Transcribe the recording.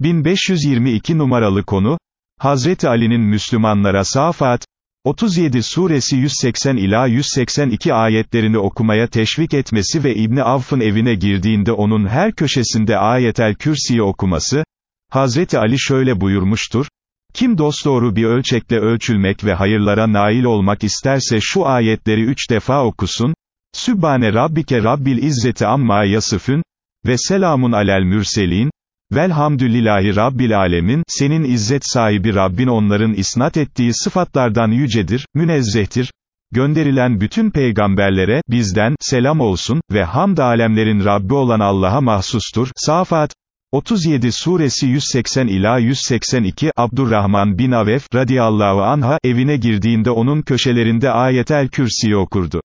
1522 numaralı konu, Hazreti Ali'nin Müslümanlara Safat, 37 suresi 180 ila 182 ayetlerini okumaya teşvik etmesi ve İbni Avf'ın evine girdiğinde onun her köşesinde ayetel kürsiyi okuması, Hazreti Ali şöyle buyurmuştur, kim dosdoğru bir ölçekle ölçülmek ve hayırlara nail olmak isterse şu ayetleri üç defa okusun, Sübbane Rabbike Rabbil İzzeti Amma Yasıfün, ve Selamun Alel Mürselin, Velhamdülillahi Rabbil Alemin, senin izzet sahibi Rabbin onların isnat ettiği sıfatlardan yücedir, münezzehtir, gönderilen bütün peygamberlere, bizden, selam olsun, ve hamd alemlerin Rabbi olan Allah'a mahsustur, Safat, 37 suresi 180 ila 182, Abdurrahman bin Avef, radiyallahu anha, evine girdiğinde onun köşelerinde ayetel kürsiyi okurdu.